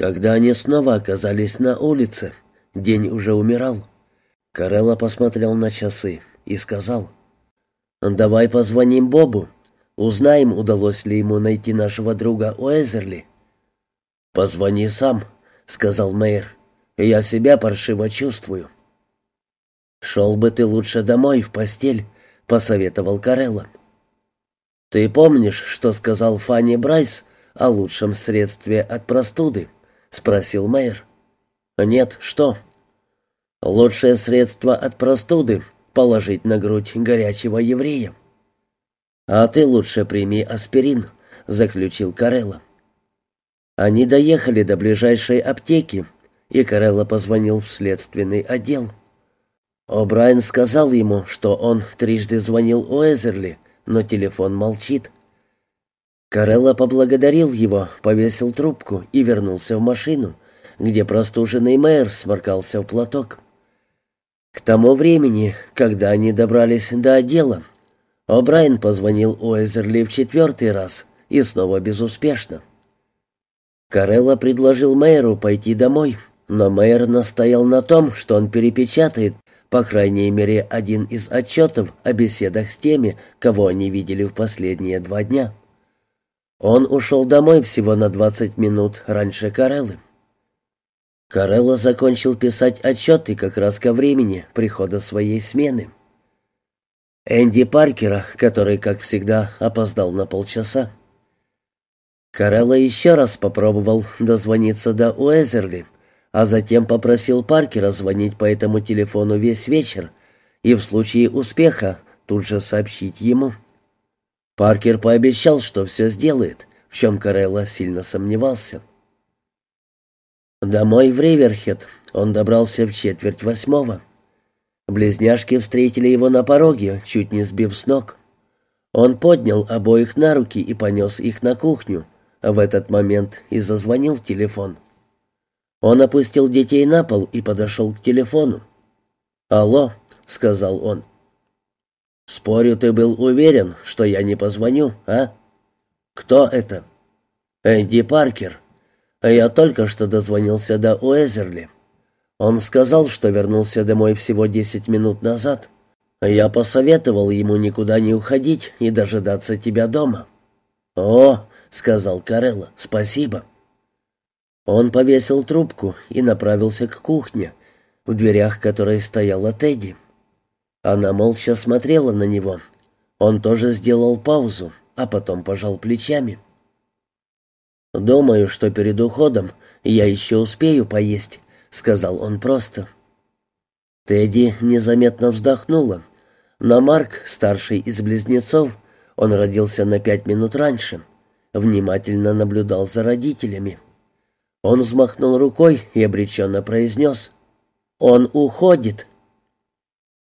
Когда они снова оказались на улице, день уже умирал. Карелла посмотрел на часы и сказал, «Давай позвоним Бобу, узнаем, удалось ли ему найти нашего друга Уэзерли». «Позвони сам», — сказал мэр, «я себя паршиво чувствую». «Шел бы ты лучше домой, в постель», — посоветовал Карелла. «Ты помнишь, что сказал Фанни Брайс о лучшем средстве от простуды?» — спросил мэр. «Нет, что?» «Лучшее средство от простуды — положить на грудь горячего еврея». «А ты лучше прими аспирин», — заключил Карелла. Они доехали до ближайшей аптеки, и Карелла позвонил в следственный отдел. О'Брайен сказал ему, что он трижды звонил Уэзерли, но телефон молчит. Карелла поблагодарил его, повесил трубку и вернулся в машину, где простуженный мэр сморкался в платок. К тому времени, когда они добрались до отдела, О'Брайен позвонил Уэзерли в четвертый раз и снова безуспешно. Карелла предложил мэру пойти домой, но мэр настоял на том, что он перепечатает, по крайней мере, один из отчетов о беседах с теми, кого они видели в последние два дня. Он ушел домой всего на 20 минут раньше Кареллы. Карелла закончил писать отчеты как раз ко времени прихода своей смены. Энди Паркера, который, как всегда, опоздал на полчаса. Карелла еще раз попробовал дозвониться до Уэзерли, а затем попросил Паркера звонить по этому телефону весь вечер и в случае успеха тут же сообщить ему. Паркер пообещал, что все сделает, в чем Карелла сильно сомневался. Домой в Риверхед он добрался в четверть восьмого. Близняшки встретили его на пороге, чуть не сбив с ног. Он поднял обоих на руки и понес их на кухню. В этот момент и зазвонил телефон. Он опустил детей на пол и подошел к телефону. «Алло», — сказал он. «Спорю, ты был уверен, что я не позвоню, а?» «Кто это?» «Энди Паркер. Я только что дозвонился до Уэзерли. Он сказал, что вернулся домой всего десять минут назад. Я посоветовал ему никуда не уходить и дожидаться тебя дома». «О», — сказал Карелла, — «спасибо». Он повесил трубку и направился к кухне, в дверях которой стояла Тедди. Она молча смотрела на него. Он тоже сделал паузу, а потом пожал плечами. «Думаю, что перед уходом я еще успею поесть», — сказал он просто. Тедди незаметно вздохнула. Но Марк, старший из близнецов, он родился на пять минут раньше, внимательно наблюдал за родителями. Он взмахнул рукой и обреченно произнес. «Он уходит!»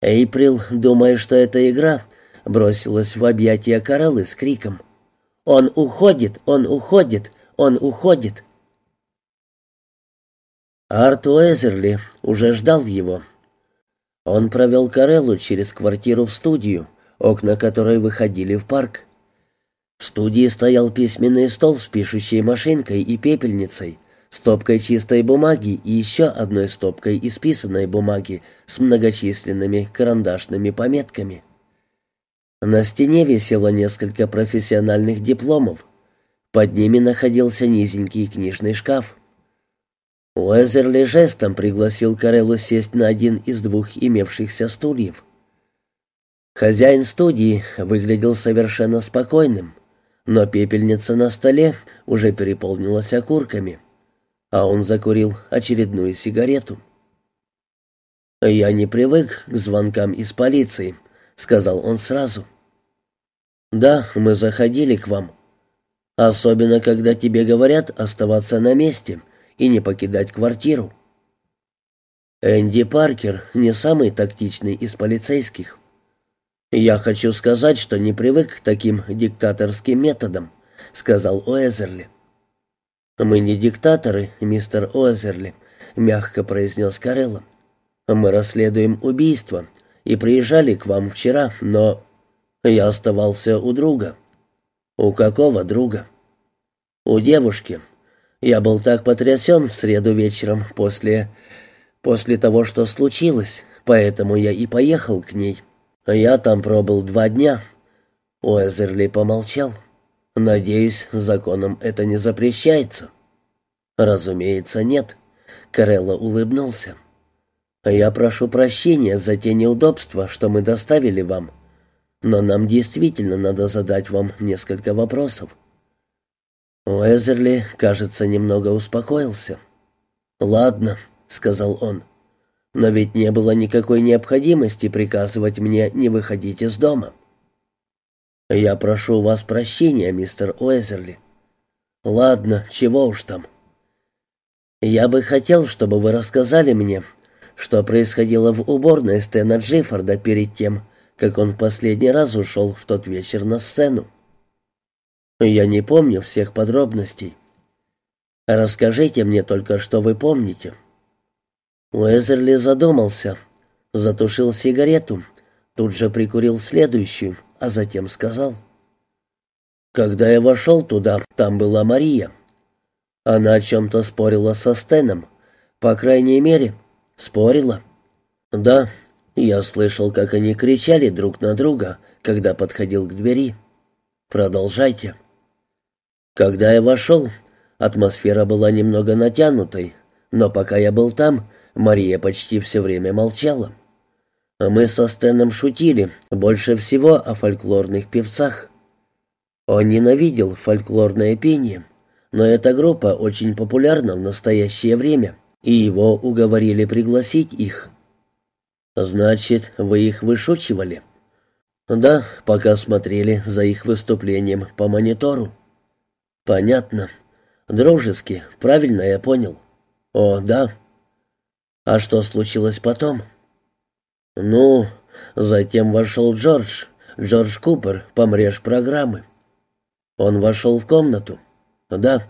Эйприл, думая, что это игра, бросилась в объятия Кареллы с криком. «Он уходит! Он уходит! Он уходит!» Арт Уэзерли уже ждал его. Он провел Кареллу через квартиру в студию, окна которой выходили в парк. В студии стоял письменный стол с пишущей машинкой и пепельницей, стопкой чистой бумаги и еще одной стопкой исписанной бумаги с многочисленными карандашными пометками. На стене висело несколько профессиональных дипломов. Под ними находился низенький книжный шкаф. Уэзерли жестом пригласил Кареллу сесть на один из двух имевшихся стульев. Хозяин студии выглядел совершенно спокойным, но пепельница на столе уже переполнилась окурками а он закурил очередную сигарету. «Я не привык к звонкам из полиции», — сказал он сразу. «Да, мы заходили к вам. Особенно, когда тебе говорят оставаться на месте и не покидать квартиру». Энди Паркер не самый тактичный из полицейских. «Я хочу сказать, что не привык к таким диктаторским методам», — сказал Уэзерли. «Мы не диктаторы, мистер Озерли», — мягко произнес Карелла. «Мы расследуем убийство и приезжали к вам вчера, но я оставался у друга». «У какого друга?» «У девушки. Я был так потрясен в среду вечером после... после того, что случилось, поэтому я и поехал к ней. Я там пробыл два дня». Уэзерли помолчал. «Надеюсь, законом это не запрещается». «Разумеется, нет». Карелло улыбнулся. «Я прошу прощения за те неудобства, что мы доставили вам, но нам действительно надо задать вам несколько вопросов». Уэзерли, кажется, немного успокоился. «Ладно», — сказал он, — «но ведь не было никакой необходимости приказывать мне не выходить из дома». «Я прошу вас прощения, мистер Уэзерли». «Ладно, чего уж там». «Я бы хотел, чтобы вы рассказали мне, что происходило в уборной Стэна Джиффорда перед тем, как он последний раз ушел в тот вечер на сцену. Я не помню всех подробностей. Расскажите мне только, что вы помните». Уэзерли задумался, затушил сигарету, тут же прикурил следующую, а затем сказал. «Когда я вошел туда, там была Мария. Она о чем-то спорила со Стеном. По крайней мере, спорила. Да, я слышал, как они кричали друг на друга, когда подходил к двери. Продолжайте». Когда я вошел, атмосфера была немного натянутой, но пока я был там, Мария почти все время молчала. Мы со Стэном шутили больше всего о фольклорных певцах. Он ненавидел фольклорное пение, но эта группа очень популярна в настоящее время, и его уговорили пригласить их. «Значит, вы их вышучивали?» «Да, пока смотрели за их выступлением по монитору». «Понятно. Дружески, правильно я понял?» «О, да». «А что случилось потом?» «Ну, затем вошел Джордж, Джордж Купер, помреж программы. Он вошел в комнату?» «Да».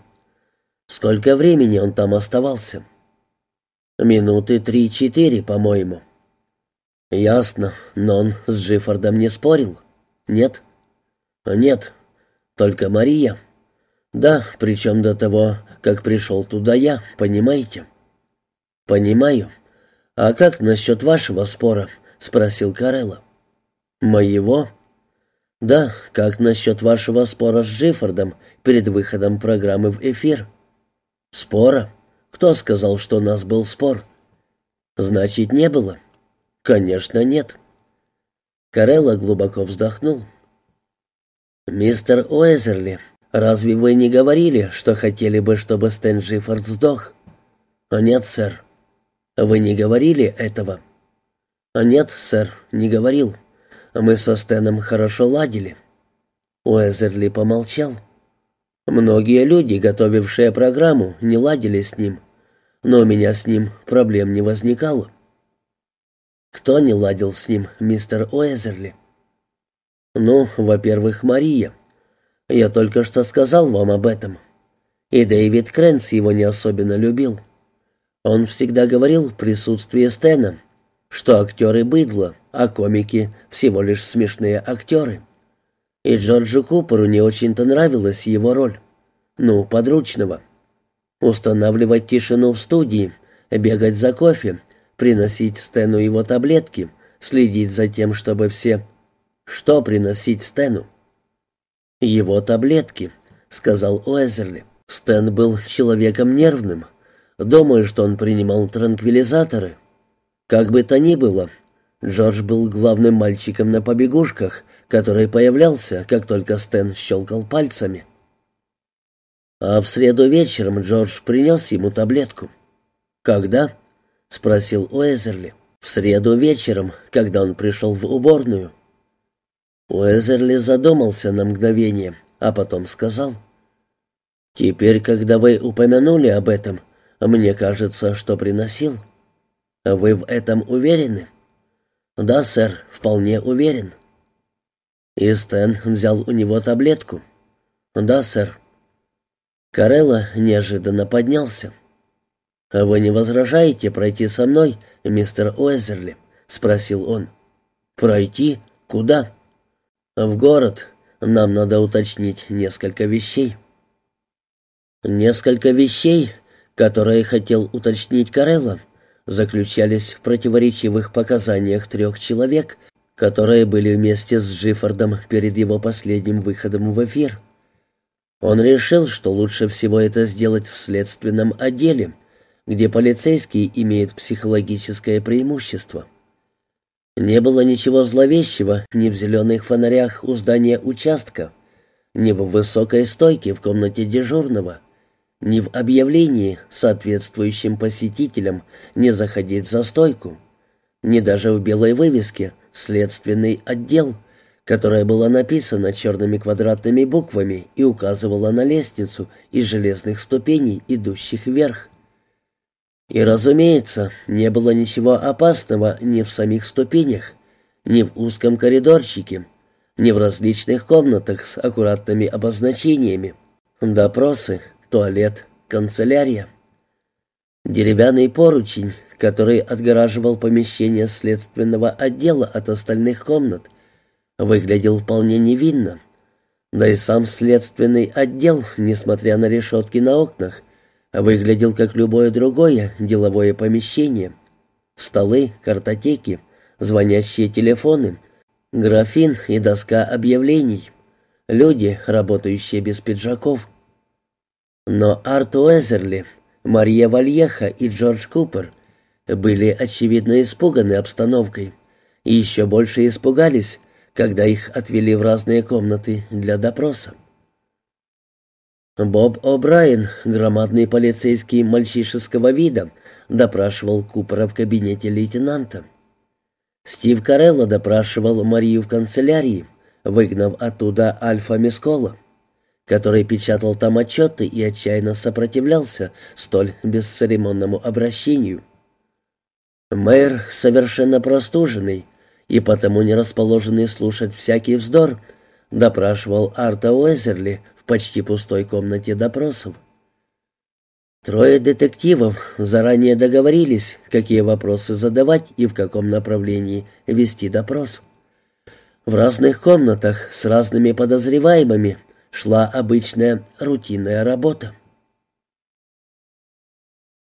«Сколько времени он там оставался?» «Минуты три-четыре, по-моему». «Ясно, но он с Джиффордом не спорил?» «Нет». «Нет, только Мария». «Да, причем до того, как пришел туда я, понимаете?» «Понимаю. А как насчет вашего спора?» — спросил Карелла. «Моего?» «Да, как насчет вашего спора с Джиффордом перед выходом программы в эфир?» «Спора? Кто сказал, что у нас был спор?» «Значит, не было?» «Конечно, нет». Карелла глубоко вздохнул. «Мистер Уэзерли, «Разве вы не говорили, что хотели бы, чтобы Стэн Джиффорд сдох?» «Нет, сэр». «Вы не говорили этого?» «Нет, сэр, не говорил. Мы со Стэном хорошо ладили». Уэзерли помолчал. «Многие люди, готовившие программу, не ладили с ним, но у меня с ним проблем не возникало». «Кто не ладил с ним, мистер Уэзерли?» «Ну, во-первых, Мария». Я только что сказал вам об этом. И Дэвид Крэнс его не особенно любил. Он всегда говорил в присутствии Стэна, что актеры быдло, а комики всего лишь смешные актеры. И Джорджу Куперу не очень-то нравилась его роль. Ну, подручного. Устанавливать тишину в студии, бегать за кофе, приносить Стэну его таблетки, следить за тем, чтобы все... Что приносить Стэну? «Его таблетки», — сказал Уэзерли. «Стэн был человеком нервным. Думаю, что он принимал транквилизаторы. Как бы то ни было, Джордж был главным мальчиком на побегушках, который появлялся, как только Стэн щелкал пальцами. А в среду вечером Джордж принес ему таблетку. «Когда?» — спросил Уэзерли. «В среду вечером, когда он пришел в уборную». Уэзерли задумался на мгновение, а потом сказал. «Теперь, когда вы упомянули об этом, мне кажется, что приносил. Вы в этом уверены?» «Да, сэр, вполне уверен». «И Стэн взял у него таблетку?» «Да, сэр». Карелла неожиданно поднялся. «Вы не возражаете пройти со мной, мистер Уэзерли?» — спросил он. «Пройти? Куда?» «В город. Нам надо уточнить несколько вещей». Несколько вещей, которые хотел уточнить Карелла, заключались в противоречивых показаниях трех человек, которые были вместе с Джиффордом перед его последним выходом в эфир. Он решил, что лучше всего это сделать в следственном отделе, где полицейские имеют психологическое преимущество. Не было ничего зловещего ни в зеленых фонарях у здания участка, ни в высокой стойке в комнате дежурного, ни в объявлении, соответствующем посетителям, не заходить за стойку, ни даже в белой вывеске «Следственный отдел», которая была написана черными квадратными буквами и указывала на лестницу из железных ступеней, идущих вверх. И, разумеется, не было ничего опасного ни в самих ступенях, ни в узком коридорчике, ни в различных комнатах с аккуратными обозначениями. Допросы, туалет, канцелярия. Деревянный поручень, который отгораживал помещение следственного отдела от остальных комнат, выглядел вполне невинно. Да и сам следственный отдел, несмотря на решетки на окнах, выглядел как любое другое деловое помещение. Столы, картотеки, звонящие телефоны, графин и доска объявлений. Люди, работающие без пиджаков. Но Арт Уэзерли, Мария Вальеха и Джордж Купер были очевидно испуганы обстановкой и еще больше испугались, когда их отвели в разные комнаты для допроса. Боб О'Брайен, громадный полицейский мальчишеского вида, допрашивал Купера в кабинете лейтенанта. Стив Карелло допрашивал Марию в канцелярии, выгнав оттуда Альфа Мискола, который печатал там отчеты и отчаянно сопротивлялся столь бесцеремонному обращению. Мэр, совершенно простуженный и потому не расположенный слушать всякий вздор, допрашивал Арта Уэзерли почти пустой комнате допросов. Трое детективов заранее договорились, какие вопросы задавать и в каком направлении вести допрос. В разных комнатах с разными подозреваемыми шла обычная рутинная работа.